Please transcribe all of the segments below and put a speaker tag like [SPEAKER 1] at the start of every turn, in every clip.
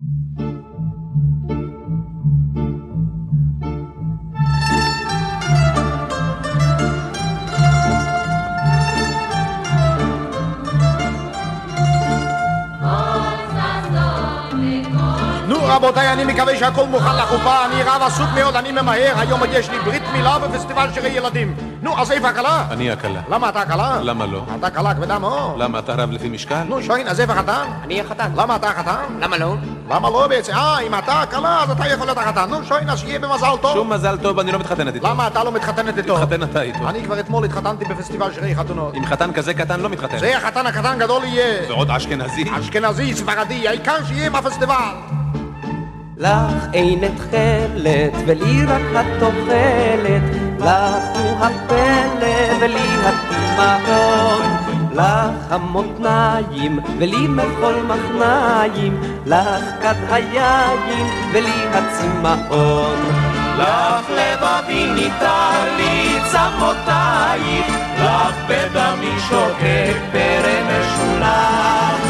[SPEAKER 1] Thank you. רבותיי, אני מקווה שהכל מוכן לחופה, אני רב עסוק מאוד, אני ממהר, היום יש לי ברית מילה בפסטיבל שירי ילדים. נו, אז איפה הכלה?
[SPEAKER 2] אני הכלה.
[SPEAKER 1] למה אתה הכלה?
[SPEAKER 2] למה לא?
[SPEAKER 1] אתה כלה כבדה מאוד.
[SPEAKER 2] למה, אתה רב לפי משקל?
[SPEAKER 1] נו, שוין, אז איפה החתן?
[SPEAKER 3] אני החתן.
[SPEAKER 1] למה אתה החתן?
[SPEAKER 3] למה לא?
[SPEAKER 1] למה לא בעצם? אה, אם אתה הכלה, אז אתה יכול להיות החתן. נו, שוין, אז שיהיה במזל טוב.
[SPEAKER 2] שום מזל טוב, אני לא מתחתנת איתו.
[SPEAKER 1] למה אתה לא מתחתנת איתו?
[SPEAKER 2] תתחתן אתה איתו.
[SPEAKER 1] אני כבר אתמול התחתנתי בפסטיבל שירי חתונות.
[SPEAKER 2] עם חתן כזה קטן לא מתחתן.
[SPEAKER 1] זה החתן הקטן גדול יהיה.
[SPEAKER 2] ועוד אשכנזי.
[SPEAKER 1] אשכנזי, ספרדי, העיקר שיהיה בפסטיבל.
[SPEAKER 4] לך אין תכלת ולי רק התוחלת, לך הוא הפלא ולי התימהון. לך המותניים ולי מחול מחניים, לך כד היין ולי הצמאון.
[SPEAKER 5] לך לבבי ניתן לי צמותייך, לך בדמי שוקק פרא משולח,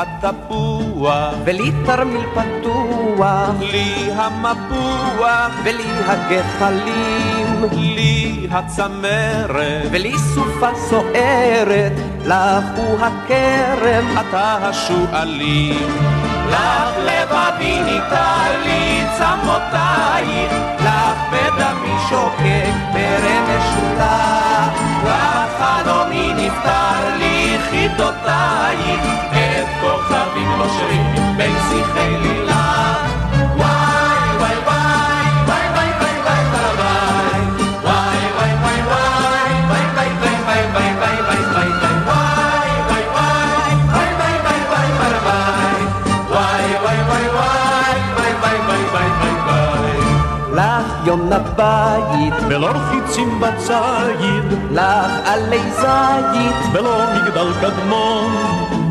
[SPEAKER 2] התפוח,
[SPEAKER 4] ולי תרמיל פתוח,
[SPEAKER 2] לי המפוח,
[SPEAKER 4] ולי הגחלים,
[SPEAKER 2] לי הצמרת,
[SPEAKER 4] ולי סופה סוערת, לך הוא הכרם,
[SPEAKER 2] אתה השועלים.
[SPEAKER 5] לך לבבי ניתן לי צמותייך, לך בדמי שוקק פרא משולח, לך חלומי נפתר לי חידותייך, את כוכבים נושרים בין שיחי לילה. וואי וואי וואי וואי וואי וואי וואי וואי וואי וואי וואי וואי וואי וואי וואי וואי וואי וואי וואי
[SPEAKER 4] לך יונה בית,
[SPEAKER 5] ולא חיצים בציד,
[SPEAKER 4] לך עלי זית,
[SPEAKER 5] ולא מגדל קדמון,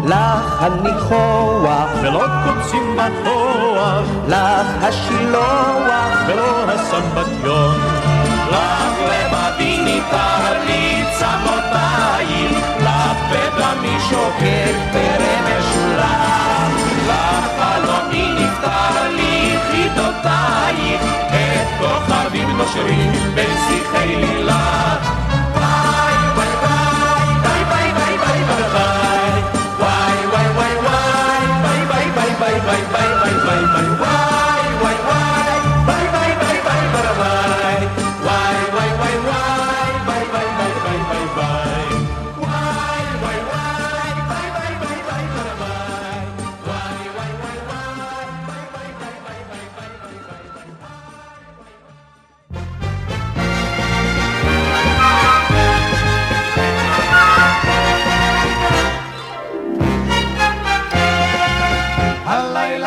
[SPEAKER 4] לך הניחוח,
[SPEAKER 5] ולא קוצים בכוח,
[SPEAKER 4] לך השילוח,
[SPEAKER 5] ולא הסמבטיון. לך לבבי ניתן לי צמותייך, לך בדמי שוקק פרא משולח, לך חלומי נפתר לי חידותייך, את כוכבים נושרים בין שיחי לילה.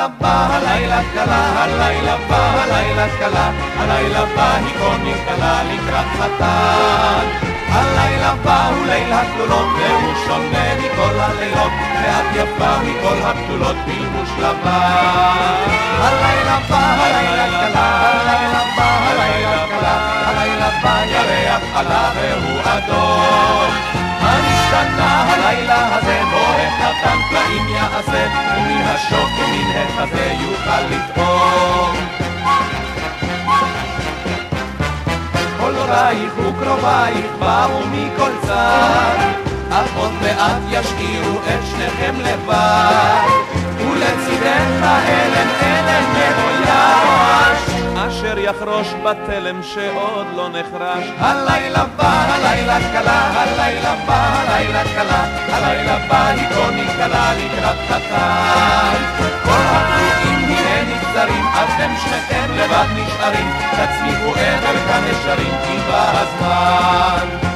[SPEAKER 5] הלילה בא, הלילה קלה, הלילה בא, הלילה קלה, הלילה בא היא קוני קלה לקראת חתן. הלילה בא הוא ליל הכלולות, והוא שונה מכל הלילות, ואת יפה מכל הבתולות בלבוש לבן. הלילה בא, הלילה קלה, הלילה בא, הלילה קלה, הלילה בא ירח עלה והוא אדום. המשתנה הלילה הזה, בו החתן פלאים יעשה, ומן השוק ומן החזה יוכל לטעום. כל הורייך וקרובייך באו מכל צד, אך עוד מעט ישאירו את שניכם לבד, ולצידך הלם הלם מאויש.
[SPEAKER 2] אשר יחרוש בתלם שעוד לא נחרש.
[SPEAKER 5] הלילה בא, הלילה קלה, הלילה בא, הלילה קלה, הלילה בא, היא קוני קלה לקראת חתן. כל הפרועים הנה נגזרים, אתם שניכם לבד נשארים, תצמיחו עבר כנשרים, כי בא הזמן.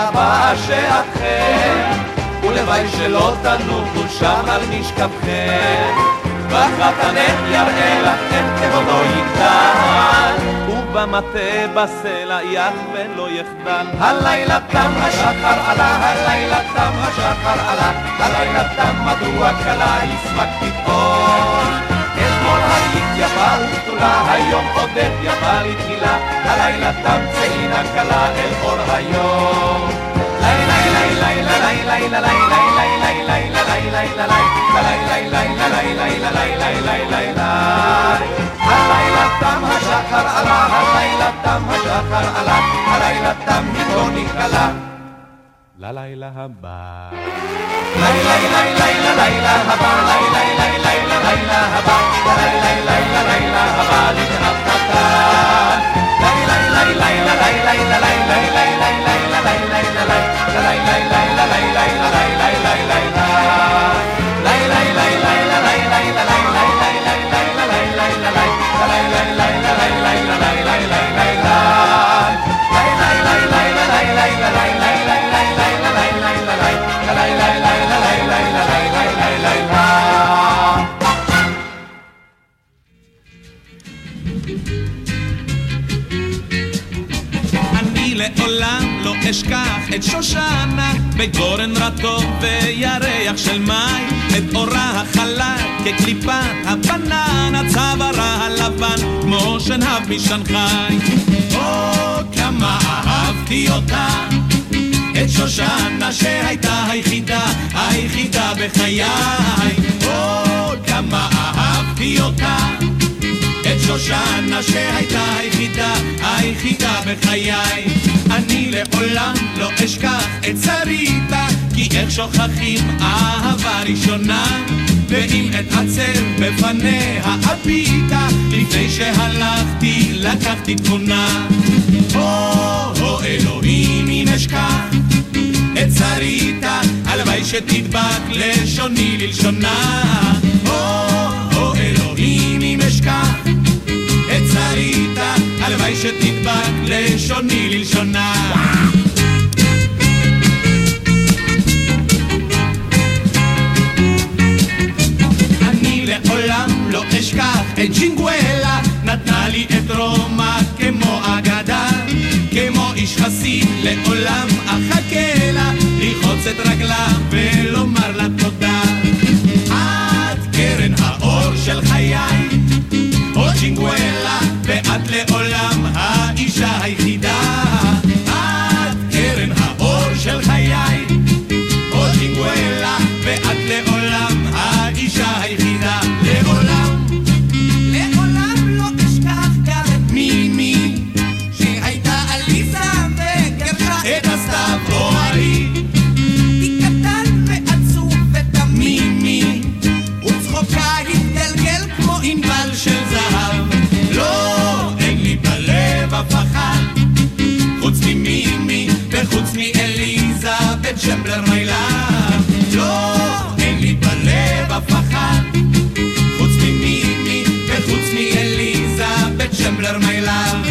[SPEAKER 2] לבאה שעתכם, ולוואי שלא תנוחו שם על משכבכם. בחתנך יראה לכם כבודו יגדל, ובמטה בסלע יחווה לא יחדל. הלילה תם השחר עלה, הלילה תם השחר עלה, הלילה תם מדוע כלה ישמק פתאום. יבל ותולה, היום עודף יבל היא תחילה, הלילה תמצאין הקלה אל אור היום. הלילה תם השחר עלה, הלילה תם השחר עלה, הלילה תם היא לא נקלה. ללילה הבא. לילה לילה לילה לילה הבא, לילה לילה לילה לילה הבא, לילה לילה לילה הבא לקראת חתן. לילה לילה לילה לילה לילה לילה לילה לילה לילה לילה
[SPEAKER 5] לעולם לא אשכח את שושנה בגורן רטוב וירח של מים את אורה החלק כקליפת הבננה צווארה הלבן כמו שנהב משנגחאי או כמה אהבתי אותה! את שושנה שהייתה היחידה, היחידה בחיי. או כמה אהבתי אותה שושנה שהייתה היחידה, היחידה בחיי. אני לעולם לא אשכח את שריתה, כי איך שוכחים אהבה ראשונה, ואם אתעצר בפניה הביטה, לפני שהלכתי לקחתי תמונה. או, אלוהים אם אשכח את שריתה, הלוואי שתדבק לשוני ללשונה. או, אלוהים אם אשכח הלוואי שתדבק לשוני ללשונה. אני לעולם לא אשכח את ג'ינגואלה, נתנה לי את רומא כמו אגדה, כמו איש חסיד לעולם אחכה לה, לרחוץ את רגלה ולומר לה תודה. את קרן האור של חיי או צ'ינגואלה, ואת לעולם וצ'מבלר מיילב.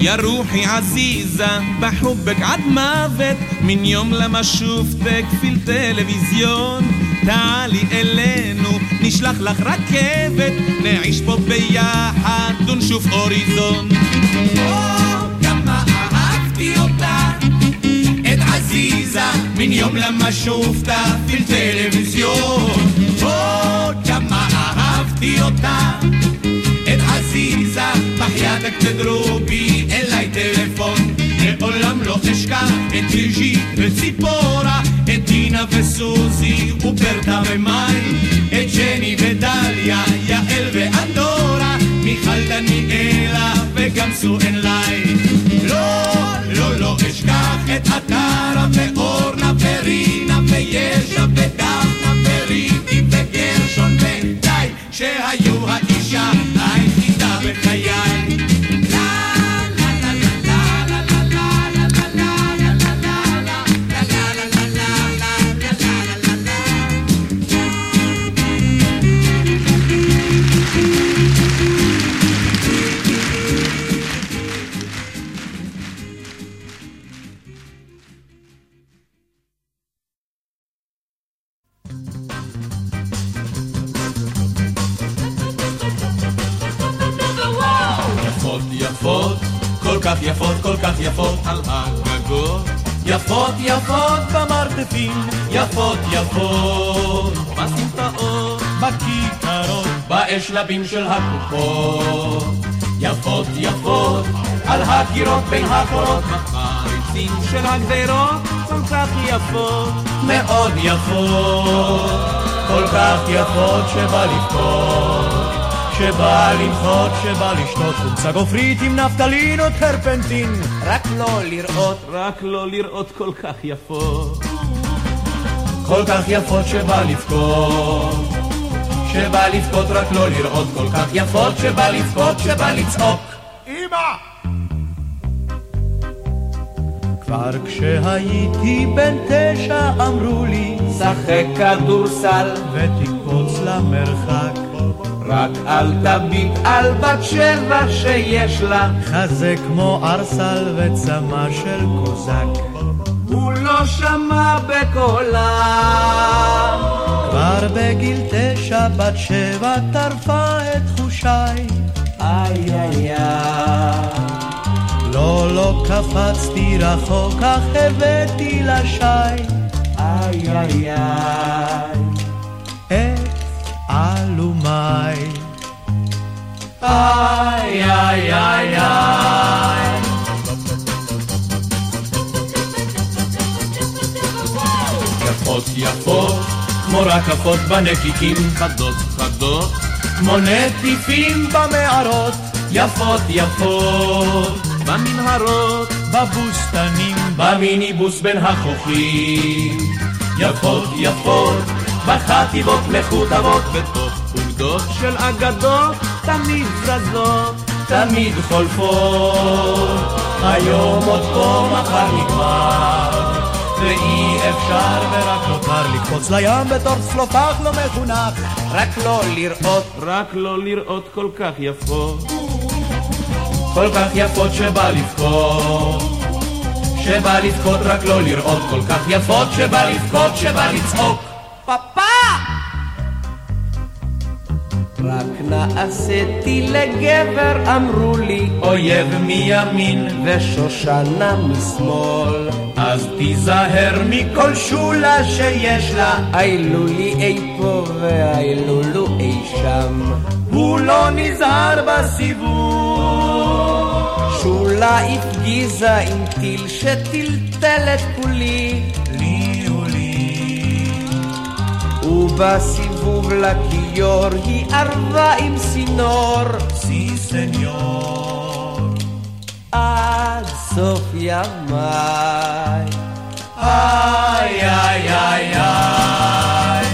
[SPEAKER 5] يا روحي عزيزة بحبك عد موت من يوم لما شفتك في التلفزيون تعالي אלינו, נשלח לך רכבת, נעיש פה ביחד ונשוף אוריזון. כמה מן יום למה שהופתע פילד טלוויזיון. עוד כמה אהבתי אותה, את עזיזה, בחייאת בחייתק בי אליי טלפון. לעולם לא אשכח את ליז'י וציפורה, את דינה וסוזי וברטה ומאי, את ג'ני ודליה, יעל ואדורה, מיכל דניאלה וגם סואן לייט. לא לא, לא אשכח את עטרה ואורנה ורינה וישע ודפנה וריטי וגרשון ודי, שהיו האישה היחידה בחיי.
[SPEAKER 6] יפות, על הגגות. יפות יפות במרתפים, יפות יפות בסמטאות, בכיכרות, באשלבים של הכוחות. יפות יפות על הקירות בין הקורות, בחריצים של הגדרות, כל כך יפות, מאוד יפות, כל כך יפות שבא לבכות. שבא למחות, שבא לשתות חומצה גופרית עם נפטלין או טרפנטין. רק לא לראות,
[SPEAKER 5] רק לא לראות כל כך יפות.
[SPEAKER 6] כל כך יפות שבא לבכות. שבא לבכות רק לא לראות כל כך יפות. שבא לבכות, שבא לצעוק.
[SPEAKER 7] אמא!
[SPEAKER 6] כבר כשהייתי בן תשע אמרו לי
[SPEAKER 4] שחק כדורסל
[SPEAKER 6] ותקפוץ למרחק
[SPEAKER 4] רק אל תביט על בת שבע שיש לה.
[SPEAKER 6] חזה כמו ארסל וצמא של קוזק.
[SPEAKER 4] הוא לא שמע בקולה.
[SPEAKER 6] כבר בגיל תשע בת שבע טרפה את חושיי.
[SPEAKER 4] איי איי איי.
[SPEAKER 6] לא, לא קפצתי רחוק, אך הבאתי לשי
[SPEAKER 4] איי איי איי
[SPEAKER 6] עלומי.
[SPEAKER 4] איי איי איי איי
[SPEAKER 6] יפות יפות, כמו רקפות בנקיקים,
[SPEAKER 5] חדות חדות,
[SPEAKER 6] כמו נטיפים במערות, יפות יפות,
[SPEAKER 5] במנהרות,
[SPEAKER 6] בבוסתנים, במיניבוס בין החוכים, יפות יפות, בחטיבות מכותבות,
[SPEAKER 5] בתוך אוגדות של אגדות, תמיד זזות.
[SPEAKER 6] תמיד חולפות, היום עוד פה, מחר נגמר, ואי אפשר ורק נותר לקפוץ לים בתור צלופח לא מחונך, רק לא לראות
[SPEAKER 5] רק לא לראות כל כך יפות.
[SPEAKER 6] כל כך יפות שבא לבכות, שבא לבכות רק לא לראות כל כך יפות שבא לבכות, שבא לצעוק.
[SPEAKER 4] רק נעשיתי לגבר אמרו לי
[SPEAKER 6] אויב מימין,
[SPEAKER 4] ושושנה משמאל.
[SPEAKER 6] אז תיזהר מכל שולה שיש לה,
[SPEAKER 4] איילו לי אי פה ואיילו אי שם.
[SPEAKER 6] הוא לא נזהר בסיבוב.
[SPEAKER 4] שולה הפגיזה עם טיל שטלטל את כולי ובסיבוב לכיור היא ערבה עם צינור
[SPEAKER 6] סי סניור.
[SPEAKER 4] עד סוף ימיי
[SPEAKER 6] איי איי איי איי.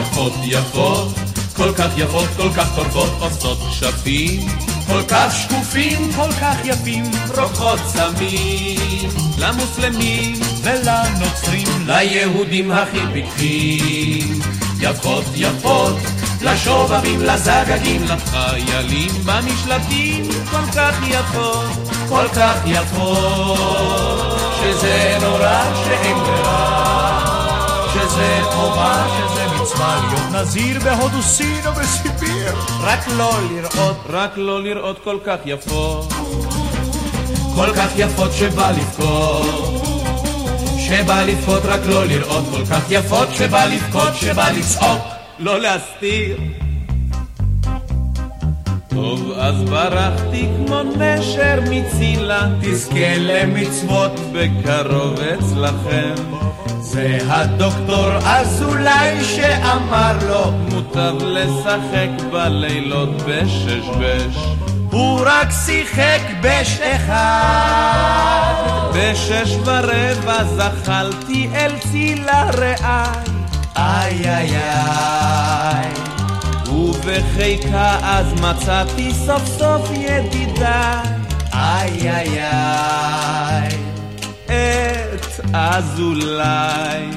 [SPEAKER 5] יפות יפות, כל כך יפות, כל כך טורפות, עושות שפים.
[SPEAKER 6] כל כך שקופים, כל כך יפים, רוקחות סמים,
[SPEAKER 5] למוסלמים,
[SPEAKER 6] ולנוצרים, ליהודים הכי פתחים. יפות יפות, לשובבים, לזגגים,
[SPEAKER 5] לחיילים במשלטים, כל כך יפות.
[SPEAKER 6] כל כך יפות, שזה נורא שאין ברירה, שזה חובה, שזה להיות נזיר בהודו, סין ובסיביר, רק לא לראות
[SPEAKER 5] רק לא לראות כל כך יפות.
[SPEAKER 6] כל כך יפות שבא לבכות, שבא לבכות רק לא לראות כל כך יפות, שבא לבכות, שבא לצעוק.
[SPEAKER 5] לא להסתיר. טוב, אז ברחתי כמו נשר מצילה,
[SPEAKER 6] תזכה למצוות,
[SPEAKER 5] בקרוב אצלכם.
[SPEAKER 6] זה הדוקטור אזולאי שאמר לו,
[SPEAKER 5] מוטב לשחק בלילות בשש בש.
[SPEAKER 6] הוא רק שיחק בש אחד.
[SPEAKER 5] בשש ורבע זחלתי אל צילה רעי,
[SPEAKER 6] איי איי איי,
[SPEAKER 5] ובחיקה אז מצאתי סוף סוף ידידיי.
[SPEAKER 6] איי איי איי,
[SPEAKER 5] את אזולאי.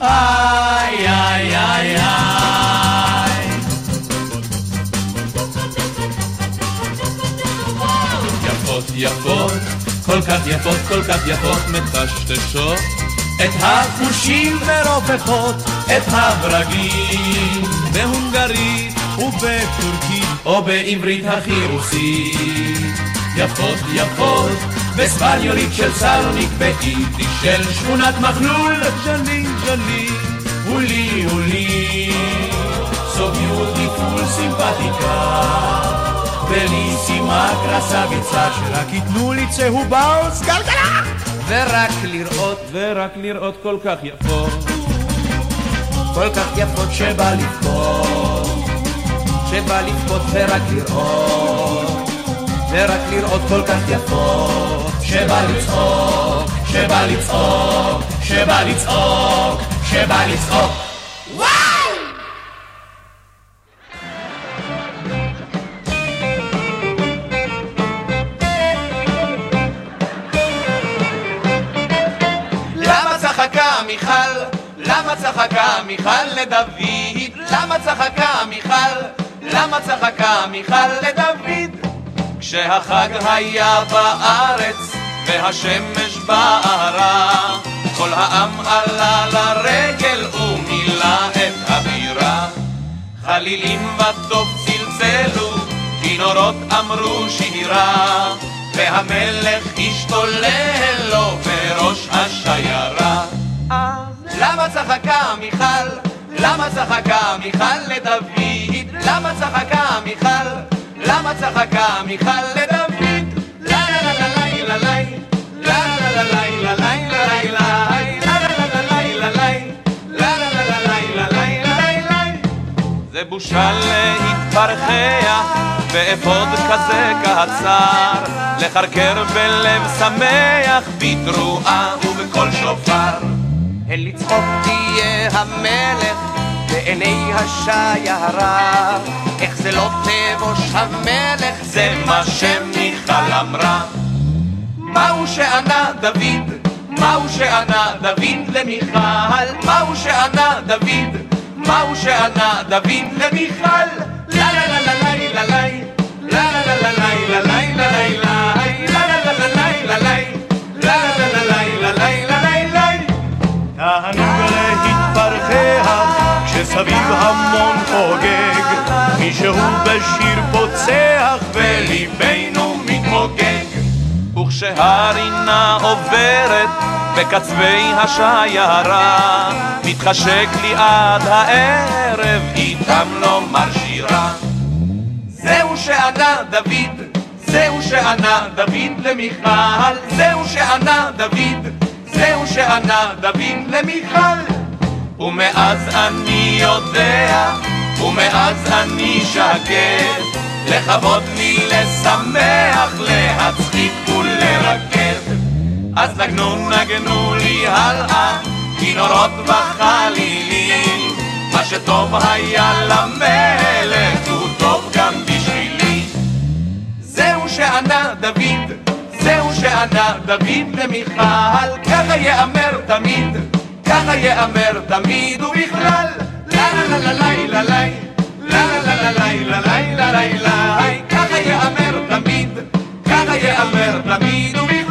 [SPEAKER 6] איי איי איי איי.
[SPEAKER 5] יפות יפות, כל כך יפות, כל כך יפות, מטשטשות
[SPEAKER 4] את החושים
[SPEAKER 5] מרופפות את הברגים
[SPEAKER 4] בהונגרית ובטורקית
[SPEAKER 5] או בעברית הכי רוסית
[SPEAKER 4] יפות יפות בספניולית של סלוניק ביידיש
[SPEAKER 5] של שכונת מחלול
[SPEAKER 4] ז'לי ז'לי
[SPEAKER 5] הולי הולי. so beautiful סימפטיקה. בליסימה קרסביצה שרק ייתנו לי צהובה או סגלגלה
[SPEAKER 4] ורק לראות. ורק לראות כל כך יפות.
[SPEAKER 5] כל כך יפות שבא לבכות. שבא לבכות ורק לראות ורק לראות כל כך יפות שבא לצעוק שבא לצעוק שבא לצעוק שבא לצעוק למה צחקה מיכל? למה צחקה מיכל לדוד? למה צחקה מיכל? למה צחקה מיכל לדוד? כשהחג היה בארץ והשמש בערה כל העם עלה לרגל ומילא את הבירה חלילים וטוב צלצלו, כינורות אמרו שירה והמלך השתולל לו בראש השיירה למה צחקה מיכל? למה צחקה מיכל לדוד? למה צחקה מיכל? למה צחקה מיכל לדוד? לה לה לה לה לה לה לה זה בושה להתפרחח באפוד כזה קצר לחרקר בלב שמח בתרועה ובקול שופר אל לצחוק תהיה המלך בעיני השיירה איך זה לא תבוש המלך זה מה שמיכל אמרה מהו שענה דוד? מהו שענה דוד למיכל? מהו שענה דוד? מהו שענה דוד למיכל? לה לה לה לה לה לה לה לה לה לה לה לה לה
[SPEAKER 6] המון חוגג. מישהו בשיר פוצח
[SPEAKER 5] וליבנו מתמוגג. וכשהרינה עוברת בקצווי השיירה מתחשק לי עד הערב איתם לומר שירה. זהו שענה דוד, זהו שענה דוד למיכל. זהו שענה דוד, זהו שענה דוד למיכל ומאז אני יודע, ומאז אני שקט לכבוד לי, לשמח, להצחיק ולרקד אז נגנו נגנו לי הלאה, כינורות וחלילים. מה שטוב היה למלך הוא טוב גם בשבילי. זהו שענה דוד, זהו שענה דוד למיכל ככה יאמר תמיד, ככה יאמר תמיד ובכלל לה לה לה לה לה לה לה לה לה לה לה לה ככה יאמר תמיד, ככה יאמר תמיד ובכלל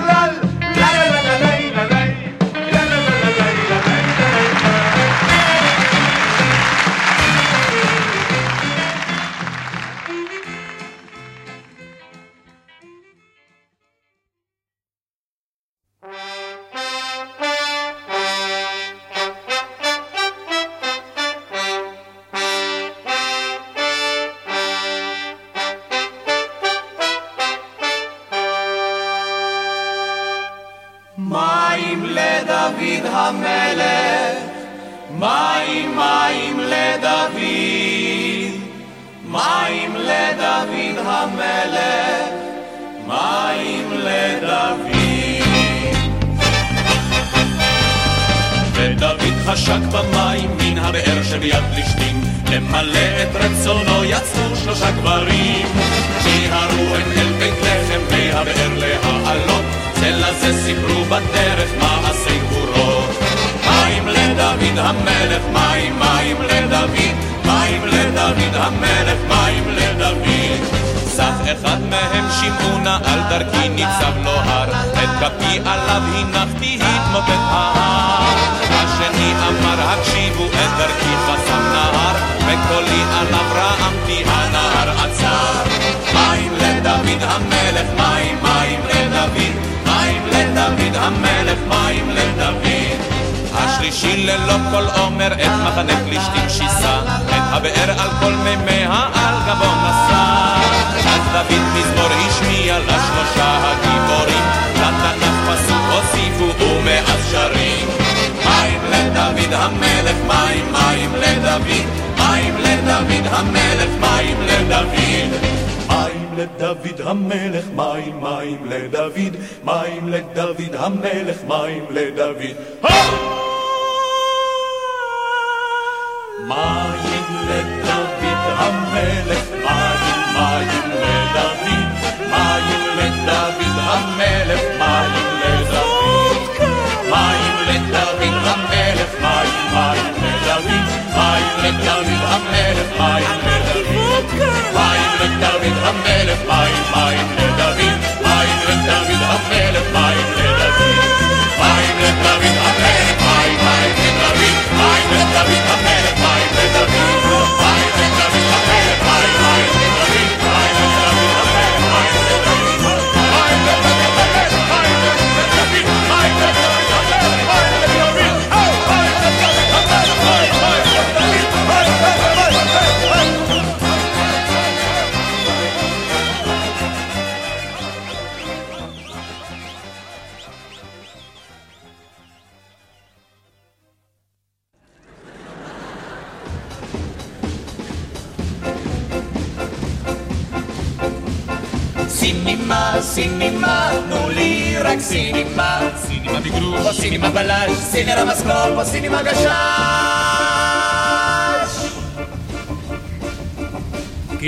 [SPEAKER 5] לדוד המלך, מים מים לדוד, מים לדוד המלך, מים לדוד.
[SPEAKER 4] ודוד חשק במים מן הבאר שביד פלישתים למלא את רצונו יצאו שלושה גברים. מיהרו הם אל בית לחם מהבאר להעלות זה לזה סיפרו בדרך מעשי גבורות מים לדוד המלך מים מים לדוד מים לדוד המלך מים לדוד.
[SPEAKER 5] נרצח אחד מהם שמעונה על דרכי ניצב לו הר את כפי עליו הנחתי התמוטט ההר. השני אמר הקשיבו את דרכי חסם נהר. וקולי עליו רעמתי הנהר עצר. מים לדוד המלך מים מים לדוד לדוד המלך מים לדוד. השלישי ללא כל עומר את מחנה פלישתים שיסה את הבאר על כל מימיה על גבו נשא אז דוד מזמור השמיע לשלושה הגיבורים. לתנ"ך פסוק הוסיפו ומאז שרים. מים לדוד המלך מים מים לדוד. מים לדוד המלך מים לדוד מים לדוד המלך, מים, מים לדוד, מים לדוד המלך, מים לדוד. מים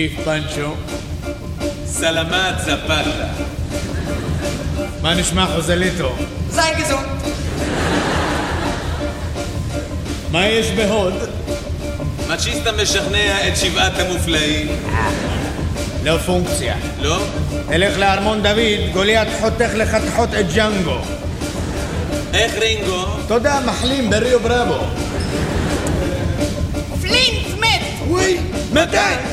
[SPEAKER 6] כיף פנצ'ו,
[SPEAKER 5] סלמת זפתה.
[SPEAKER 6] מה נשמע חוזליטו?
[SPEAKER 8] זין גזון.
[SPEAKER 6] מה יש בהוד?
[SPEAKER 5] מצ'יסטה משכנע את שבעת המופלאים.
[SPEAKER 6] לא פונקציה.
[SPEAKER 5] לא?
[SPEAKER 6] תלך לארמון דוד, גוליית חותך לחתיכות את ג'אנגו.
[SPEAKER 5] איך רינגו?
[SPEAKER 6] תודה, מחלים בריו בראבו.
[SPEAKER 4] פלינט מת!
[SPEAKER 6] וואי, מתי?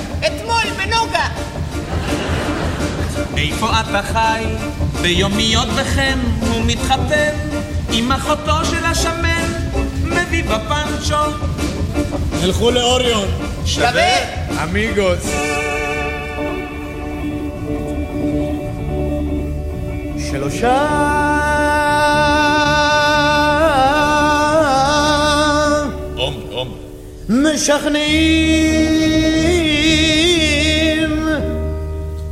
[SPEAKER 5] איפה אתה חי? ביומיות וכן הוא מתחתן עם אחותו של השמן, מביא בפנצ'ו.
[SPEAKER 6] תלכו לאוריון.
[SPEAKER 4] שווה!
[SPEAKER 6] אמיגוס. שלושה
[SPEAKER 5] אום, אום.
[SPEAKER 6] משכנעים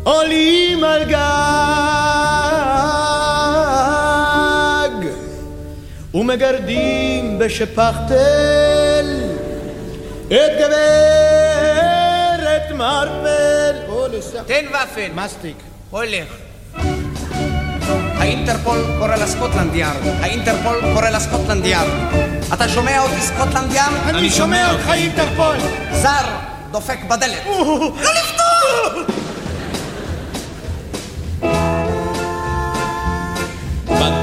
[SPEAKER 6] עולים על גג ומגרדים בשפכתל את גברת מרפל.
[SPEAKER 4] תן ופל!
[SPEAKER 6] מסטיק.
[SPEAKER 4] הולך. האינטרפול קורא לסקוטלנד יארד. האינטרפול קורא לסקוטלנד יארד. אתה שומע אותי סקוטלנד יארד?
[SPEAKER 6] אני שומע אותך אינטרפול.
[SPEAKER 4] זר דופק בדלת. לא לפתוח!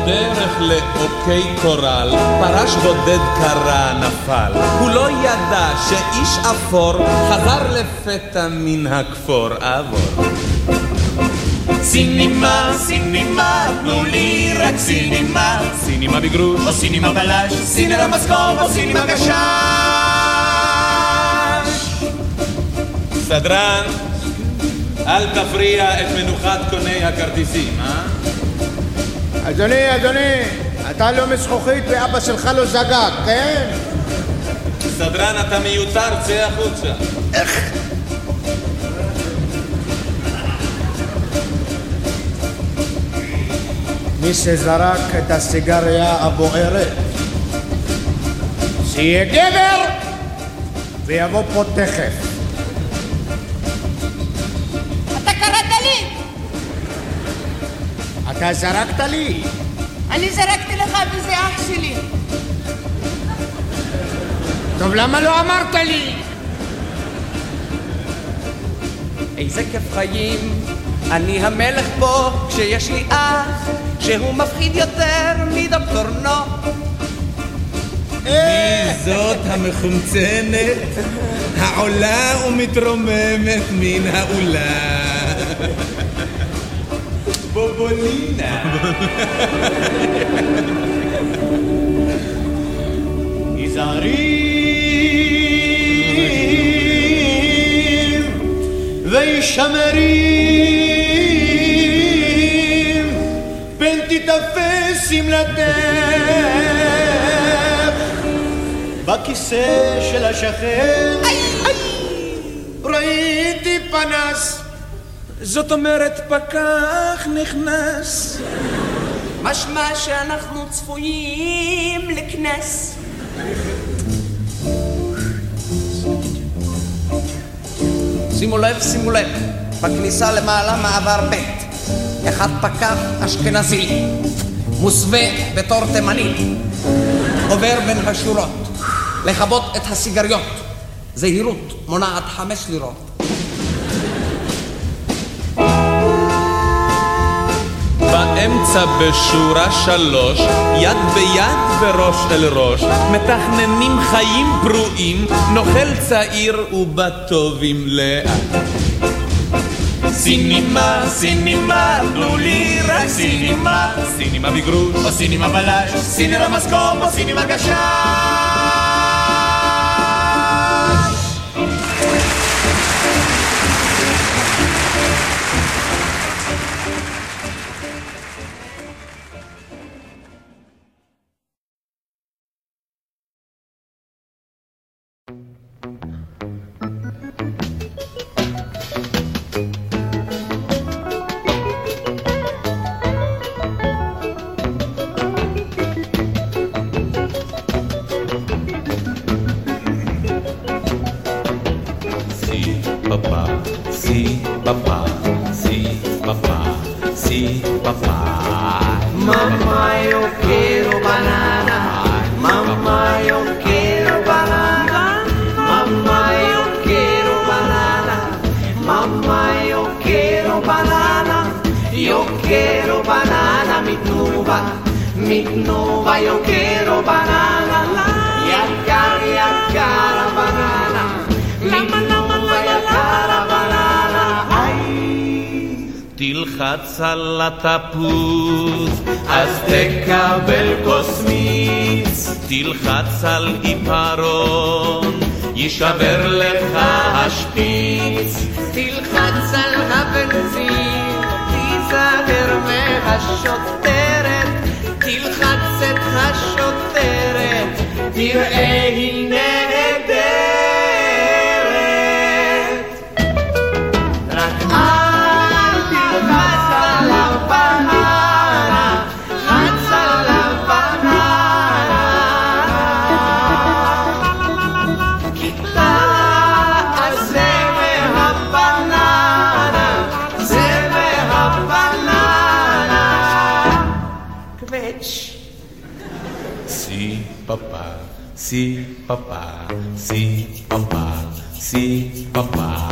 [SPEAKER 5] בדרך ל OK Corral, פרש בודד קרא נפל. הוא לא ידע שאיש אפור חזר לפתע מן הכפור עבור. סינימה, סינימה, תנו לי רק סינימה. סינימה בגרוש, או סינימה בלש, סינימה מסקוב, או סינימה גשש. סדרן, אל תפריע את מנוחת קוני הכרטיסים, אה?
[SPEAKER 9] אדוני, אדוני, אתה לא מזכוכית ואבא שלך לא זגג, כן?
[SPEAKER 5] סדרן, אתה מיותר, צא החוצה.
[SPEAKER 9] מי שזרק את הסיגריה הבוערת, שיהיה גבר ויבוא פה תכף. אתה זרקת לי.
[SPEAKER 4] אני זרקתי לך וזה אח שלי.
[SPEAKER 9] טוב, למה לא אמרת לי?
[SPEAKER 4] איזה כיף חיים, אני המלך פה כשיש לי אח שהוא מפחיד יותר מדוקטור נו.
[SPEAKER 10] מי זאת המחומצנת העולה ומתרוממת מן האולה? בובולינה.
[SPEAKER 6] היזהרים וישמרים פן תיתפס שמלתך בכיסא של השכן ראיתי פנס
[SPEAKER 10] זאת אומרת פקח נכנס.
[SPEAKER 4] משמע שאנחנו צפויים לכנס שימו לב, שימו לב, בכניסה למעלה מעבר ב', אחד פקח אשכנזי, מוסווה בתור תימני, עובר בין השורות, לכבות את הסיגריות, זהירות מונעת חמש לירות.
[SPEAKER 5] באמצע בשורה שלוש, יד ביד וראש אל ראש, מתכננים חיים פרועים, נוכל צעיר ובטובים לאט. סינימה, סינימה, תנו לי רק סינימה, סינימה בגרוש, או סינימה בלש, סינימה מסקום, או סינימה גשש. התפוז, אז תקבל כוס מיץ. תלחץ על עיפרון, יישבר לך השפיץ.
[SPEAKER 4] תלחץ על הבנזין, תיזהר מהשוטרת. תלחץ את השוטרת, תראה היא
[SPEAKER 5] si papá, si papá, si papá.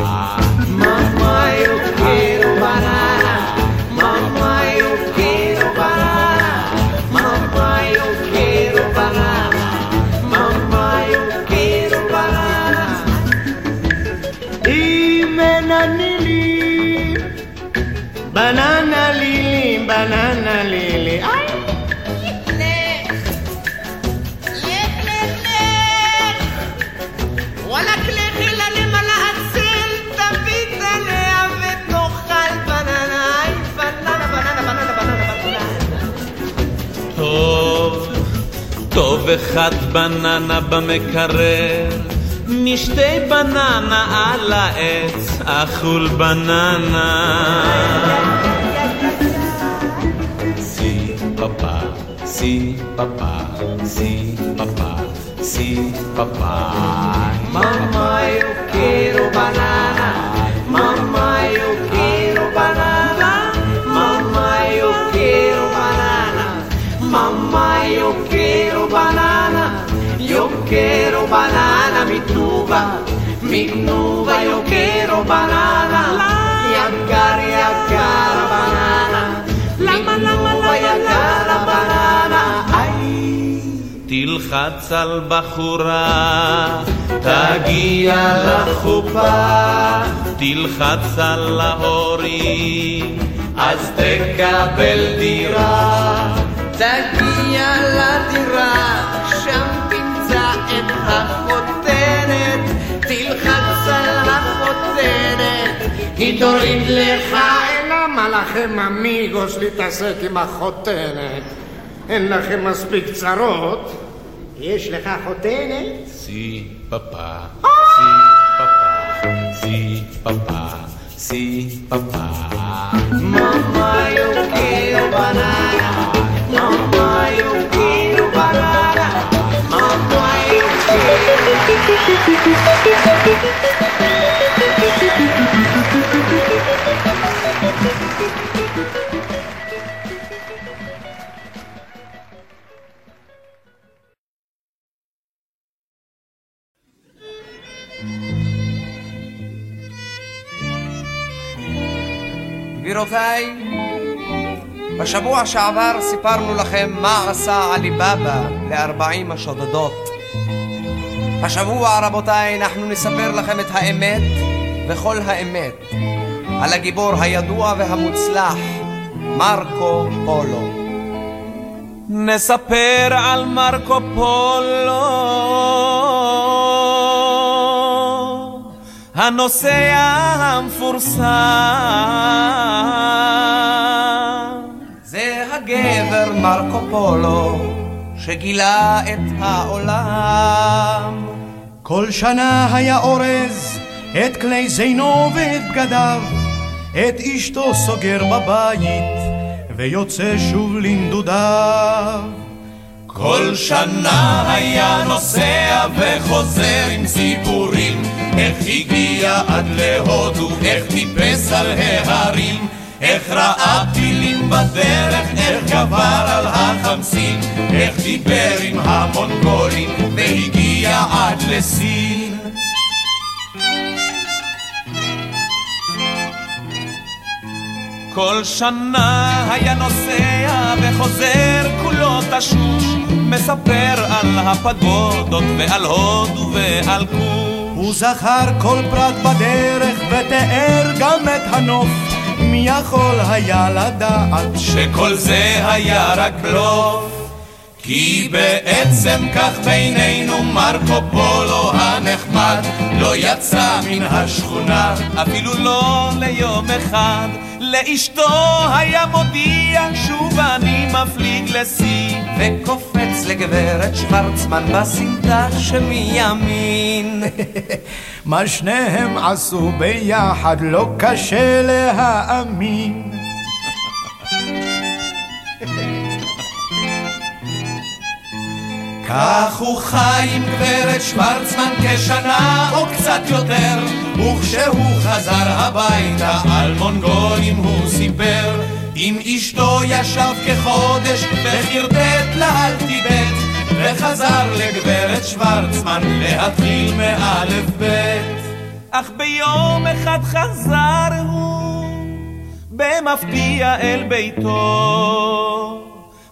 [SPEAKER 5] בננה במקרר, נשתה בננה על העץ, אכול בננה. סי פפה, סי פפה, סי פפה, סי פפה.
[SPEAKER 4] תנובה יוקר או בננה, יקר יקר הבננה, למה למה למה יקר הבננה, איי.
[SPEAKER 2] תלחץ על בחורה, תגיע לחופה, תלחץ על ההורים, אז תקבל דירה,
[SPEAKER 4] תגיע לדירה. היא תוריד לך
[SPEAKER 6] למה לכם אמיגוס להתעסק עם החותנת? אין לכם מספיק צרות? יש לך חותנת?
[SPEAKER 2] סי פפה, סי פפה, סי פפה, סי פפה.
[SPEAKER 4] Mama, yo quiero banana. Mama, yo quiero banana. Mama, גבירותיי, בשבוע שעבר סיפרנו לכם מה עשה עלי בבא לארבעים השודדות. השבוע, רבותיי, אנחנו נספר לכם את האמת וכל האמת על הגיבור הידוע והמוצלח, מרקו פולו.
[SPEAKER 2] נספר על מרקו פולו, הנוסע המפורסם.
[SPEAKER 4] זה הגבר מרקו פולו שגילה את העולם.
[SPEAKER 6] כל שנה היה אורז את כלי זינו ואת בגדיו, את אשתו סוגר בבית, ויוצא שוב לנדודיו.
[SPEAKER 5] כל שנה היה נוסע וחוזר עם סיפורים איך הגיע עד להודו, איך טיפס על ההרים איך ראה פילים בדרך, איך גבר על החמסין איך דיבר עם המונגולים והגיע עד לסין
[SPEAKER 2] כל שנה היה נוסע וחוזר כולו תשוש, מספר על הפגודות ועל הודו ועל כוש.
[SPEAKER 6] הוא זכר כל פרט בדרך ותיאר גם את הנוף, מי יכול היה לדעת
[SPEAKER 5] שכל זה היה רק בלוף? כי בעצם כך בינינו מרקו פולו הנחמד לא יצא מן השכונה
[SPEAKER 2] אפילו לא ליום אחד לאשתו היה מודיע שוב אני מפליג לסין
[SPEAKER 4] וקופץ לגברת שוורצמן בסמטה שמימין.
[SPEAKER 6] מה שניהם עשו ביחד לא קשה להאמין.
[SPEAKER 5] כך הוא חי עם גברת שוורצמן כשנה או קצת יותר. וכשהוא חזר הביתה על מונגולים הוא סיפר. עם אשתו ישב כחודש וחרטט לה על טיבט וחזר לגברת שוורצמן להתחיל מאלף בית.
[SPEAKER 2] אך ביום אחד חזר הוא במפתיע אל ביתו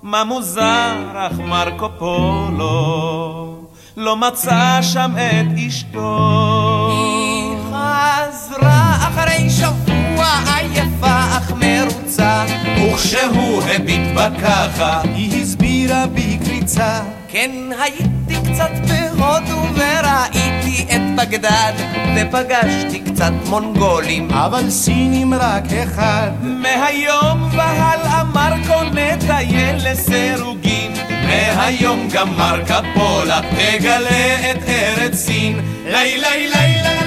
[SPEAKER 2] מה מוזר, אך מרקו פולו לא מצא שם את אשתו.
[SPEAKER 4] היא חזרה אחרי שבוע עייפה אך מרוצה,
[SPEAKER 5] וכשהוא הביט בה ככה,
[SPEAKER 6] היא הסבירה בקריצה.
[SPEAKER 4] כן הייתי קצת בהודו וראיתי את בגדד, ופגשתי קצת מונגולים,
[SPEAKER 6] אבל סינים רק אחד.
[SPEAKER 2] מהיום והלאה מרקו נטייל לסירוגין.
[SPEAKER 5] מהיום גם מרקה פולה תגלה את ארץ סין. לי לי לי לי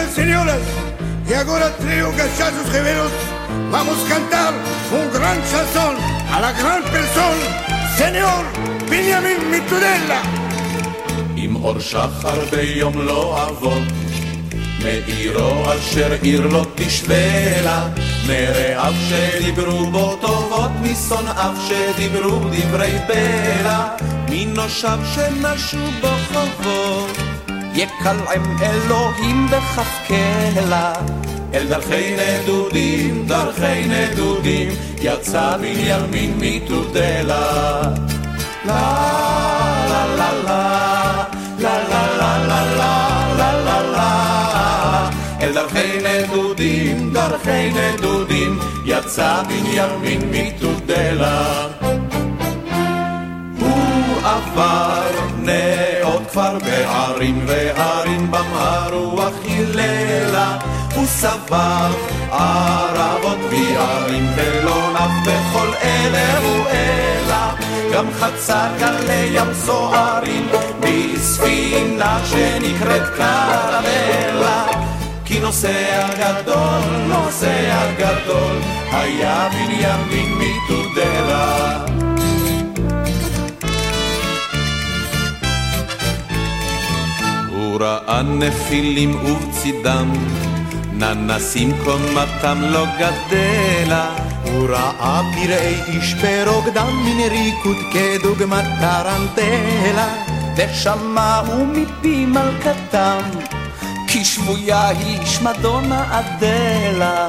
[SPEAKER 1] Señoras, señoras, y ahora trío gachazos gemelos, vamos a cantar un gran chanson a la gran persona, señor Benjamin Mitudella.
[SPEAKER 5] עם אור שחר ביום לא אבות, מעירו אשר עיר לא תשווה לה, מרעיו שדיברו בו טובות משונאיו שדיברו דברי בלע, מנושיו שנשו בחובות. יקלעם אלוהים בכף קלע. אל דרכי נדודים, דרכי נדודים, יצא בנימין מתודלה. לה לה לה לה, לה לה לה לה לה לה לה אל דרכי נדודים, דרכי נדודים, יצא בנימין מתודלה. עבר נאות כפר בערים וערים במהר רוח היללה הוא סבב ערבות ויערים ולא נף בכל אלה הוא אלא גם חצה גלי ים סוערים בספינה שנקראת קרמלה כי נוסע גדול, נוסע גדול, היה בנימין מתודלה. הוא ראה נפילים ובצידם ננסים קומתם לא גדלה.
[SPEAKER 6] הוא ראה פראי איש ברוקדם מן ריקוד כדוגמת טרנטלה.
[SPEAKER 5] ושמעו מפי מלכתם כי שבויה היא שמדונה אדלה.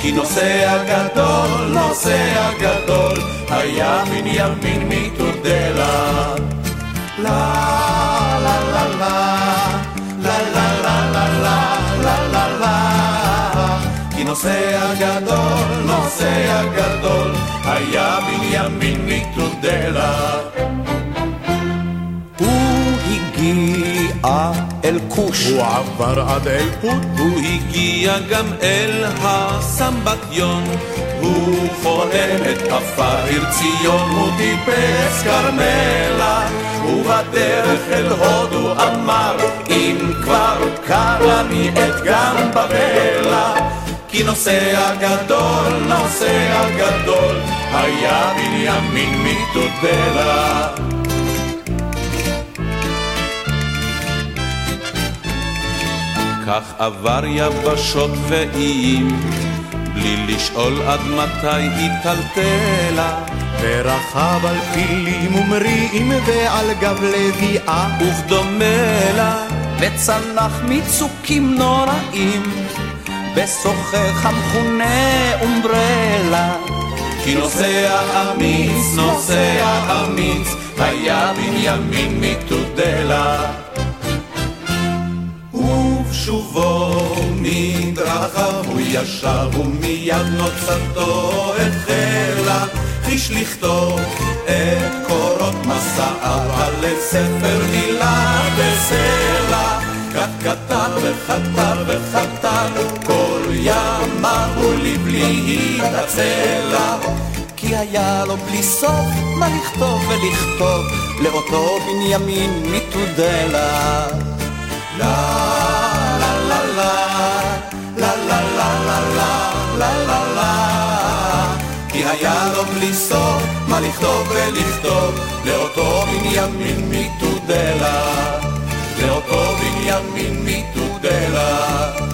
[SPEAKER 5] כי נוסע גדול, נוסע גדול, היה בנימין מתודלה. נוסע גדול, נוסע גדול, היה בנימין מתודלה. הוא הגיע אל כוש,
[SPEAKER 6] הוא עבר עד אל פוט,
[SPEAKER 5] הוא הגיע גם אל הסמבטיון, הוא חולם את עפר עיר ציון, הוא טיפס כרמלה, ובדרך אל הודו אמר, אם כבר קרה לי את גם בבלה, כי נוסע גדול, נוסע גדול, היה בנימין מתודלה. כך עבר יבשות ואיים, בלי לשאול עד מתי היא טלטלה.
[SPEAKER 6] ורכב על פילים ומריעים ועל גב לביאה,
[SPEAKER 5] וכדומה לה, וצנח מצוקים נוראים, בסוחך המכונה אומברלה. כי נוסע אמיץ, נוסע אמיץ, היה בנימין מתודלה. ובשובו מדרכיו הוא ישב ומיד נוצתו החלה חיש לכתוב את קורות מסעיו על ספר מילה בסלע כך כתב וכתב וכתב כל ימיו לבלי התעצלה כי היה לו בלי סוף מה לכתוב ולכתוב לאותו בנימין מתודלה לה לה לה לה לה לה לה לה לה לה לה כי היה לו בלי סוף מה לכתוב ולכתוב לאותו בנימין מתודלה לאותו בנימין מתודלה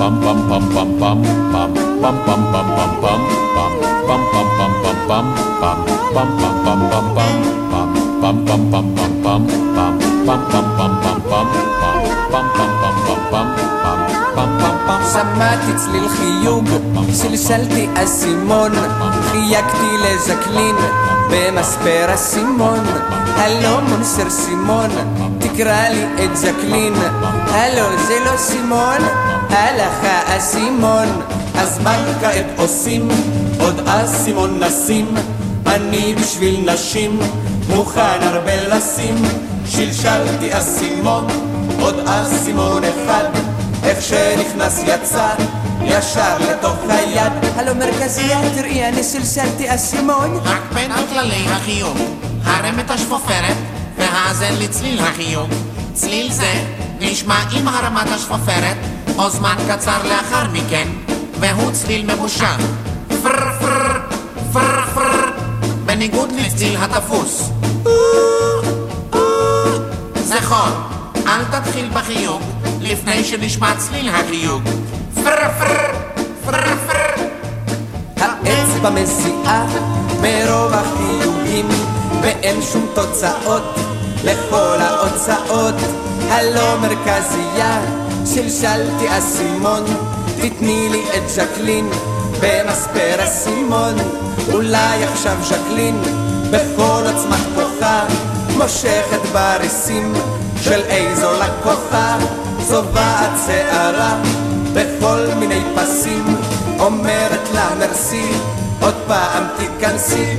[SPEAKER 5] מתודלה
[SPEAKER 4] שמעתי צליל חיוג, סלסלתי אסימון, חייגתי לז'קלין, במספר אסימון. הלו מונסר סימון, תקרא לי את ז'קלין. הלו זה לא סימון, הלך האסימון. אז מה כעת עושים? עוד אסימון נשים, אני בשביל נשים, מוכן הרבה לשים. שלשלתי אסימון, עוד אסימון אחד. איך שנכנס יצא, ישר לתוך היד. הלו מרכזייה, תראי, אני סלסלתי אסימון.
[SPEAKER 11] הקפד על כללי החיוב, הרם את השפופרת, והאזן לצליל החיוג. צליל זה נשמע עם הרמת השפופרת, או זמן קצר לאחר מכן, והוא צליל ממושך. פר פר פר פר בניגוד לצליל התפוס. זכור, אל תתחיל בחיוג לפני שנשמע צליל החיוג. פר פר פר פר
[SPEAKER 4] האצבע מזיעה מרוב החיוגים ואין שום תוצאות לכל ההוצאות הלא מרכזייה שלשלתי אסימון. תתני לי את ז'קלין במספר אסימון. אולי עכשיו ז'קלין בכל עוצמת כוחה מושכת בריסים של איזו לקוחה. צובעת שערה בכל מיני פסים אומרת לה מרסי עוד פעם תיכנסי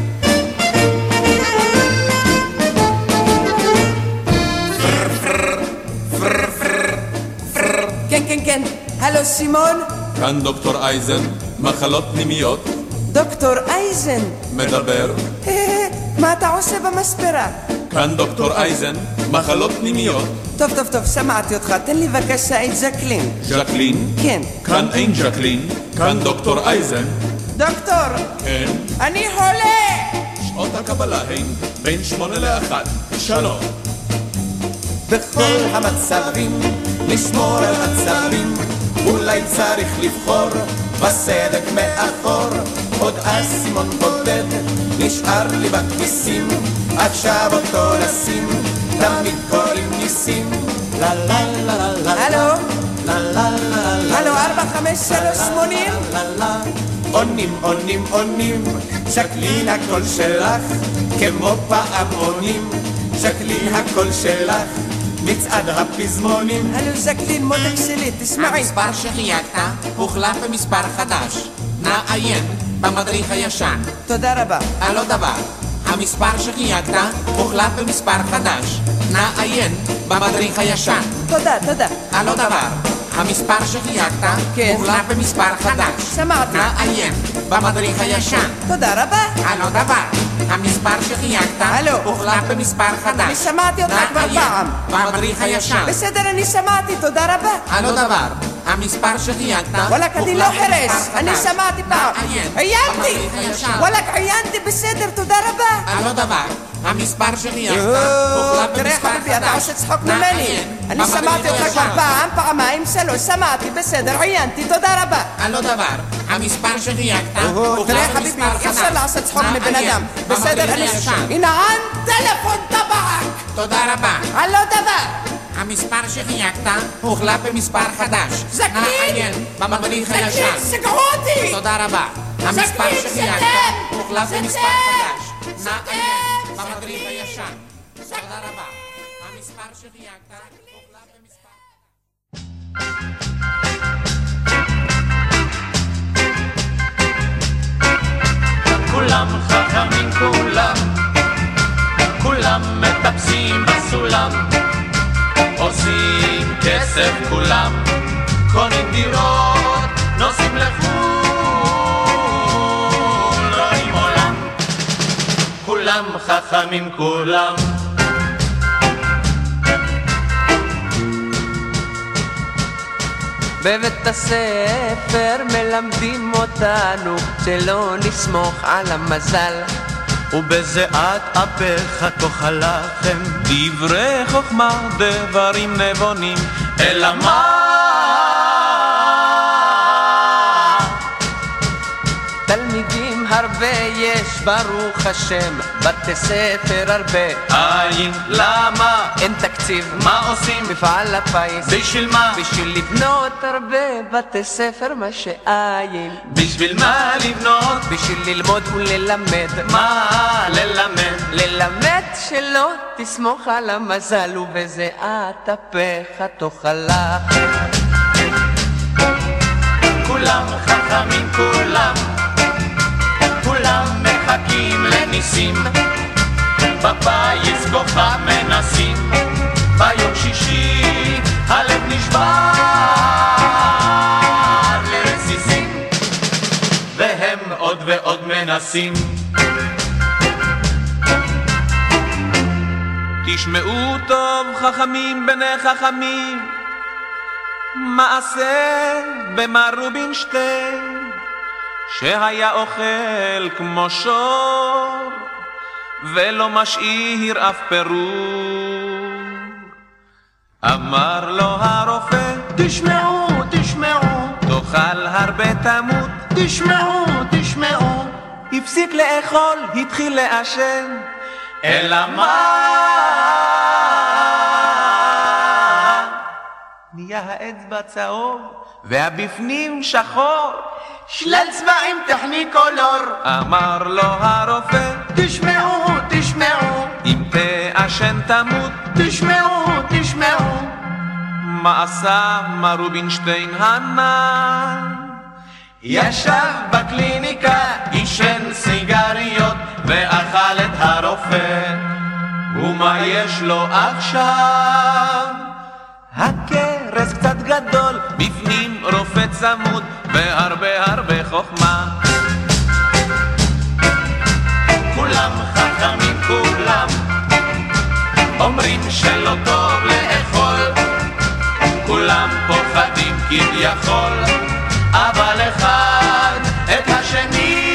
[SPEAKER 4] סימון?
[SPEAKER 5] כאן דוקטור אייזן, מחלות פנימיות,
[SPEAKER 4] דוקטור אייזן.
[SPEAKER 5] מדבר.
[SPEAKER 4] מה אתה עושה במספרה?
[SPEAKER 5] כאן דוקטור אייזן, מחלות פנימיות,
[SPEAKER 4] טוב, טוב, טוב, שמעתי אותך. תן לי בבקשה את ז'קלין.
[SPEAKER 5] ז'קלין,
[SPEAKER 4] כן.
[SPEAKER 5] כאן אין ז'קלין, כאן דוקטור אייזן,
[SPEAKER 4] דוקטור,
[SPEAKER 5] כן,
[SPEAKER 4] אני חולה!
[SPEAKER 5] שעות הקבלה הן בין שמונה לאחת, שלום.
[SPEAKER 4] בכל המצבים, לשמור על מצבים, אולי צריך לבחור בסדק מאחור. עוד אסימון בודד נשאר לי בכיסים, עכשיו אותו נשים, תמיד קוראים ניסים. לה לה לה לה לה הלו? לה לה לה לה הלו, ארבע, חמש, שלוש, שמונים? עונים, עונים, עונים, ז'קלין הקול שלך, כמו פעמונים, ז'קלין הקול שלך, מצעד הפזמונים. הלו ז'קלין, מותק שלי, תשמעי.
[SPEAKER 11] המספר שחייגת הוחלף במספר חדש. נא עיין במדריך הישן.
[SPEAKER 4] תודה רבה.
[SPEAKER 11] הלא דבר. המספר שחייגת הוחלף במספר חדש. נא עיין במדריך הישן.
[SPEAKER 4] תודה, תודה.
[SPEAKER 11] הלא דבר. המספר שחייגת
[SPEAKER 4] כן.
[SPEAKER 11] הוחלף במספר חדש.
[SPEAKER 4] שמעתי.
[SPEAKER 11] נא עיין במדריך הישן.
[SPEAKER 4] תודה רבה.
[SPEAKER 11] הלא דבר. המספר שחייגת. הוחלף במספר חדש.
[SPEAKER 4] אני שמעתי אותך כבר פעם.
[SPEAKER 11] במדריך הישן.
[SPEAKER 4] בסדר, אני שמעתי, תודה רבה.
[SPEAKER 11] הלא דבר. המספר שחייגת
[SPEAKER 4] וואלכ, אני לא חירש,
[SPEAKER 11] במספר
[SPEAKER 4] אני. שמעתי פעם. עיינתי! וואלכ, עיינתי, בסדר, תודה רבה.
[SPEAKER 11] הלא דבר. המספר
[SPEAKER 4] יואו,
[SPEAKER 11] הוחלף
[SPEAKER 4] תראה חביבי, אתה. עושה צחוק ממני. אני שמעתי אותך כבר. פעם, פעמיים, שלוש, שמעתי, בסדר, עיינתי, תודה רבה.
[SPEAKER 11] הלא דבר. המספר הוחלף
[SPEAKER 4] תראה חביבי, אי אפשר. לעשות צחוק מבן אדם. בסדר, אני... הנה, טלפון טבק!
[SPEAKER 11] תודה רבה.
[SPEAKER 4] הלא דבר!
[SPEAKER 11] המספר שחייגת הוחלף במספר חדש.
[SPEAKER 4] זקנים!
[SPEAKER 11] נא עיין במדריך הישן.
[SPEAKER 4] זקנים, סגרו אותי!
[SPEAKER 11] תודה רבה. המספר שחייגת
[SPEAKER 4] זקן!
[SPEAKER 11] הוחלף! במספר חדש. נא! עיין במדריך הישן. תודה רבה. המספר שחייגת הוחלף במספר...
[SPEAKER 2] כולם חכמים כולם, כולם מטפסים בסולם, עושים כסף כולם, קונים דירות, נוסעים לחו"ל, רואים עולם, כולם חכמים כולם.
[SPEAKER 12] בבית הספר מלמדים אותנו שלא נסמוך על המזל.
[SPEAKER 2] ובזיעת אפיך תאכל לחם,
[SPEAKER 5] דברי חוכמה, דברים נבונים,
[SPEAKER 2] אלא מה?
[SPEAKER 12] ברוך השם בתי ספר הרבה
[SPEAKER 2] אין, למה?
[SPEAKER 12] אין תקציב
[SPEAKER 2] מה עושים?
[SPEAKER 12] מפעל הפיס
[SPEAKER 2] בשביל מה?
[SPEAKER 12] בשביל לבנות הרבה בתי ספר מה שאין
[SPEAKER 2] בשביל מה לבנות?
[SPEAKER 12] בשביל ללמוד וללמד
[SPEAKER 2] מה ללמד?
[SPEAKER 12] ללמד שלא תסמוך על המזל ובזיעת אפיך תאכל לחם
[SPEAKER 2] כולם חכמים כולם לניסים, בפיס כוכב מנסים, ביום שישי הלב נשבר לרסיסים, והם עוד ועוד מנסים.
[SPEAKER 5] תשמעו טוב חכמים בני חכמים, מעשה במר רובינשטיין, שהיה אוכל כמו שור, ולא משאיר אף פירור. אמר לו הרופא,
[SPEAKER 11] תשמעו, תשמעו,
[SPEAKER 5] תאכל הרבה תמות,
[SPEAKER 11] תשמעו, תשמעו,
[SPEAKER 5] הפסיק לאכול, התחיל לעשן, אלא מה? נהיה האצבע צהוב, והבפנים שחור.
[SPEAKER 11] שלל צבעים טכני קולור.
[SPEAKER 5] אמר לו הרופא,
[SPEAKER 11] תשמעו, תשמעו,
[SPEAKER 5] אם תעשן תמות,
[SPEAKER 11] תשמעו, תשמעו.
[SPEAKER 5] מה עשה מר רובינשטיין הנ"ל? ישב בקליניקה, עישן סיגריות, ואכל את הרופא. ומה יש לו עכשיו? הכרס קצת גדול, בפנים רופא צמוד, והרבה הרבה חוכמה. כולם חכמים כולם, אומרים שלא טוב לאכול, כולם פוחדים כביכול, אבל אחד את השני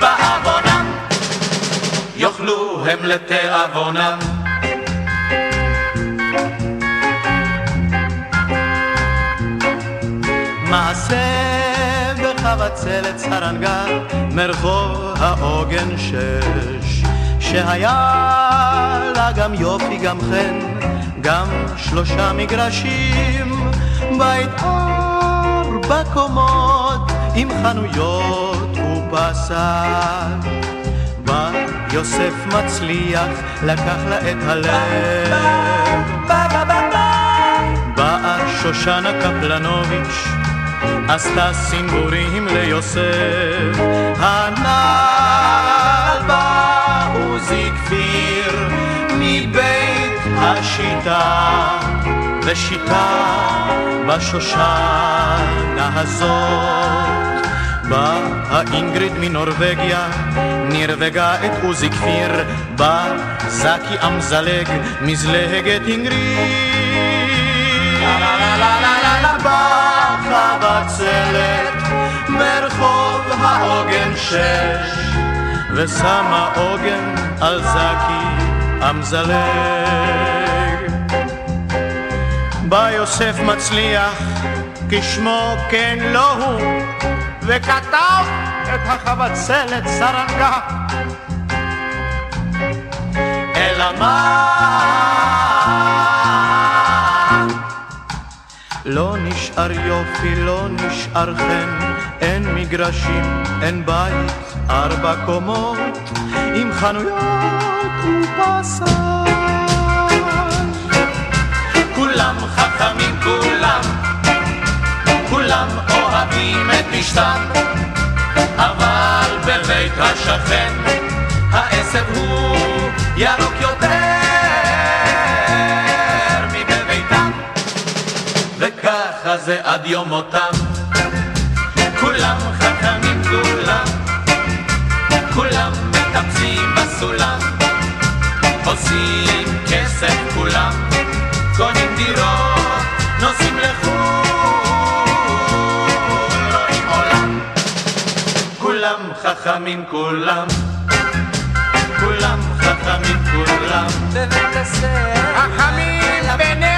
[SPEAKER 5] בעוונם, יאכלו הם לתיאבונם.
[SPEAKER 6] מעשה בחבצלת סרנגה מרחוב העוגן שש. שהיה לה גם יופי גם חן גם שלושה מגרשים בית ארבע קומות עם חנויות ופסק. בא יוסף מצליח לקח לה את הלב. באה שושנה קפלנוביץ' עשתה סימבורים ליוסף הנעל בא עוזי כפיר מבית השיטה ושיטה בשושנה הזאת באה אינגריד מנורבגיה, נרווגה את עוזי כפיר, בא זקי אמזלג, מזלהגת אינגריד. בחבצלת ברחוב העוגן שש ושמה עוגן על זקי אמזלג. בא יוסף מצליח כשמו כן לא הוא וכתב את החבצלת סרנגה. אלא מה לא נשאר יופי, לא נשאר חן, אין מגרשים, אין בית, ארבע קומות, עם חנויות ופסאז'.
[SPEAKER 5] כולם חכמים, כולם, כולם אוהבים את אשתם, אבל בבית השכן העשב הוא ירוק יותר. וככה זה עד יום מותם. כולם חכמים כולם, כולם מטפסים בסולם, עושים כסף כולם, קונים דירות, נוסעים לחו"ל, רואים עולם. כולם חכמים כולם, כולם חכמים כולם.
[SPEAKER 13] בבית הספר,
[SPEAKER 11] חכמים בני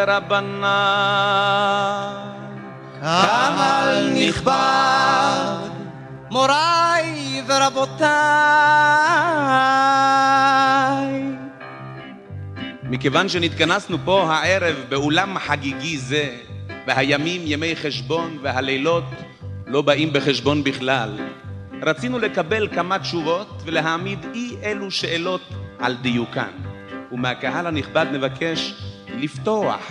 [SPEAKER 5] ורבנן,
[SPEAKER 4] קהל נכבד, מוריי ורבותיי.
[SPEAKER 14] מכיוון שנתכנסנו פה הערב באולם חגיגי זה, והימים ימי חשבון והלילות לא באים בחשבון בכלל, רצינו לקבל כמה תשובות ולהעמיד אי אלו שאלות על דיוקן. ומהקהל הנכבד נבקש לפתוח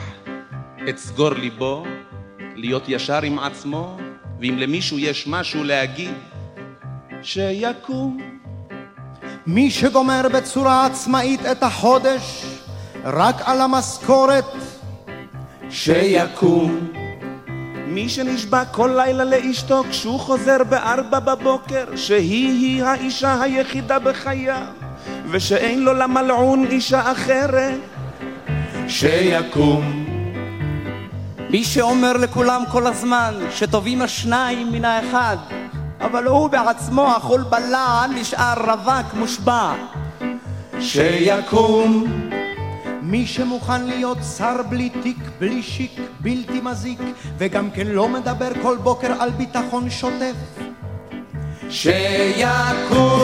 [SPEAKER 14] את סגור ליבו, להיות ישר עם עצמו
[SPEAKER 5] ואם למישהו יש משהו להגיד, שיקום.
[SPEAKER 6] מי שגומר בצורה עצמאית את החודש רק על המשכורת,
[SPEAKER 5] שיקום. מי שנשבע כל לילה לאשתו כשהוא חוזר בארבע בבוקר שהיא-היא האישה היחידה בחייו ושאין לו למלעון אישה אחרת שיקום.
[SPEAKER 4] מי שאומר לכולם כל הזמן שטובים השניים מן האחד אבל הוא בעצמו אכול בלען נשאר רווק מושבע.
[SPEAKER 5] שיקום.
[SPEAKER 6] מי שמוכן להיות שר בלי תיק, בלי שיק, בלתי מזיק, וגם כן לא מדבר כל בוקר על ביטחון שוטף.
[SPEAKER 4] שיקום,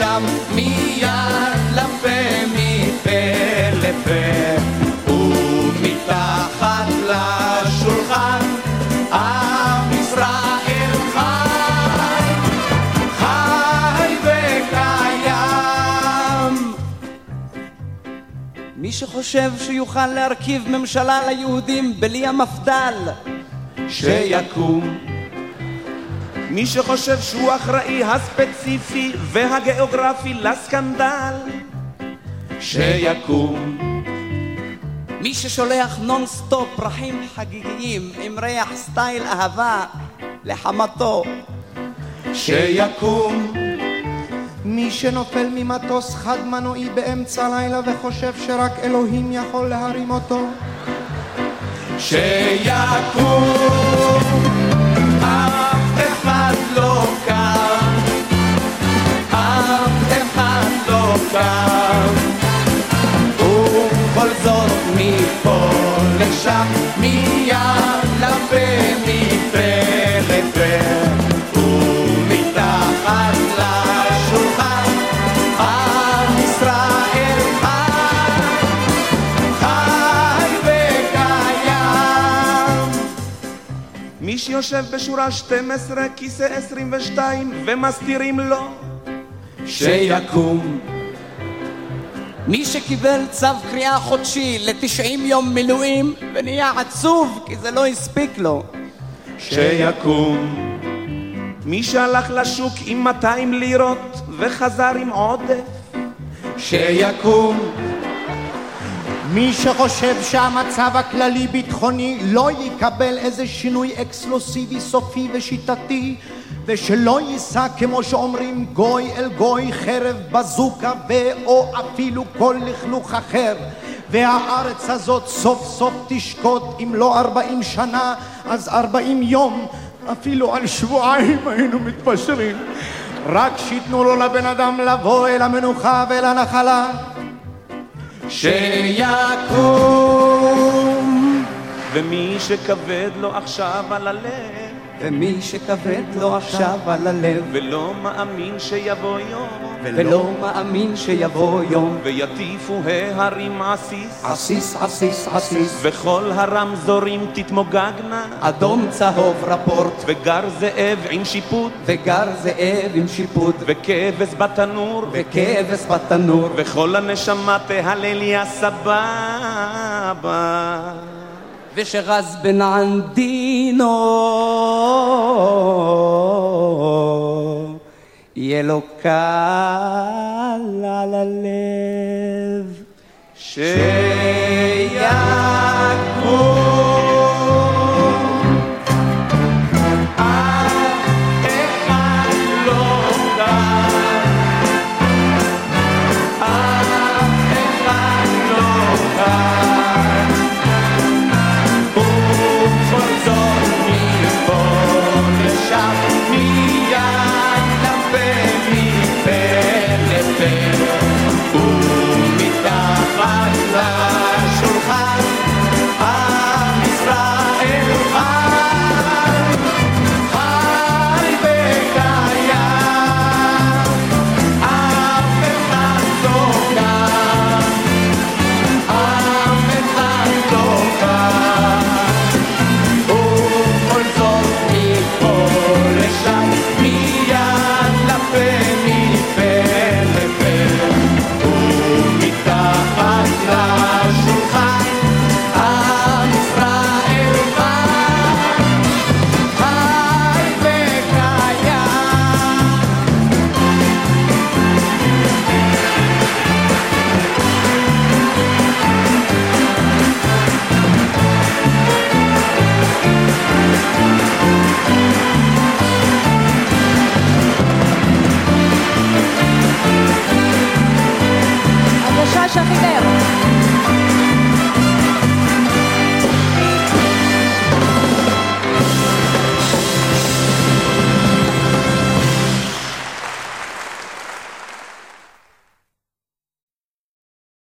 [SPEAKER 4] לשם, מיד לפה, מפה לפה. מתחת לשולחן עם ישראל חי, חי וקיים. מי שחושב שיוכל להרכיב ממשלה ליהודים בלי המפד"ל,
[SPEAKER 5] שיקום. מי שחושב שהוא אחראי הספציפי והגיאוגרפי לסקנדל, שיקום.
[SPEAKER 4] מי ששולח נונסטופ פרחים חגיגיים עם ריח סטייל אהבה לחמתו
[SPEAKER 5] שיקום
[SPEAKER 6] מי שנופל ממטוס חד מנועי באמצע הלילה וחושב שרק אלוהים יכול להרים אותו
[SPEAKER 4] שיקום קם ובכל זאת מפה לשם, מפה לפה, ומתחת
[SPEAKER 5] בשורה 12, כיסא 22, ומסתירים לו,
[SPEAKER 4] שיקום. מי שקיבל צו קריאה חודשי לתשעים יום מילואים ונהיה עצוב כי זה לא הספיק לו.
[SPEAKER 5] שיקום. מי שהלך לשוק עם 200 לירות וחזר עם עודף,
[SPEAKER 4] שיקום.
[SPEAKER 6] מי שחושב שהמצב הכללי ביטחוני לא יקבל איזה שינוי אקסקלוסיבי סופי ושיטתי ושלא יישא כמו שאומרים גוי אל גוי חרב בזוקה ו/או אפילו כל לכלוך אחר. והארץ הזאת סוף סוף תשקוט אם לא ארבעים שנה אז ארבעים יום. אפילו על שבועיים היינו מתפשרים. רק שייתנו לו לבן אדם לבוא אל המנוחה ואל הנחלה.
[SPEAKER 4] שיקום
[SPEAKER 5] ומי שכבד לו עכשיו על הלב,
[SPEAKER 4] ומי שכבד לו עכשיו על הלב
[SPEAKER 5] ולא מאמין שיבוא יום,
[SPEAKER 4] ולא מאמין שיבוא יום.
[SPEAKER 5] ויטיפו ההרים עסיס,
[SPEAKER 4] עסיס עסיס עסיס.
[SPEAKER 5] וכל הרמזורים תתמוגגנה,
[SPEAKER 4] אדום צהוב רפורט.
[SPEAKER 5] וגר זאב עם שיפוט,
[SPEAKER 4] וגר זאב עם שיפוט.
[SPEAKER 5] וכבש בתנור,
[SPEAKER 4] וכבש בתנור.
[SPEAKER 5] וכל הנשמה תהלל יא סבבה.
[SPEAKER 4] ושרז בן ענדינו. יהיה לו קל על הלב. שיקום